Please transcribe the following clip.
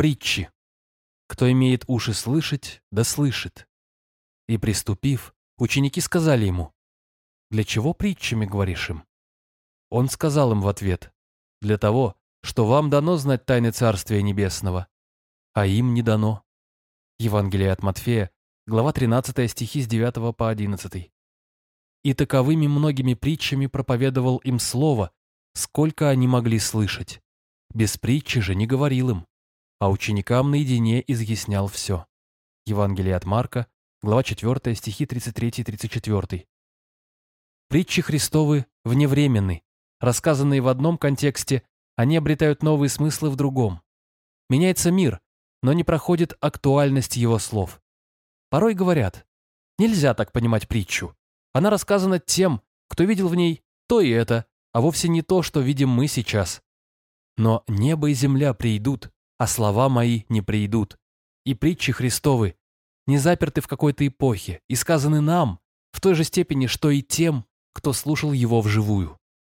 Притчи. Кто имеет уши слышать, да слышит. И приступив, ученики сказали ему, «Для чего притчами говоришь им?» Он сказал им в ответ, «Для того, что вам дано знать тайны Царствия Небесного, а им не дано». Евангелие от Матфея, глава 13 стихи с 9 по 11. И таковыми многими притчами проповедовал им слово, сколько они могли слышать. Без притчи же не говорил им, а ученикам наедине изъяснял все. Евангелие от Марка, глава 4, стихи 33-34. Притчи Христовы вневременны, рассказанные в одном контексте, они обретают новые смыслы в другом. Меняется мир, но не проходит актуальность его слов. Порой говорят, нельзя так понимать притчу. Она рассказана тем, кто видел в ней то и это, а вовсе не то, что видим мы сейчас. Но небо и земля придут, а слова мои не придут. И притчи Христовы не заперты в какой-то эпохе и сказаны нам в той же степени, что и тем, кто слушал его вживую.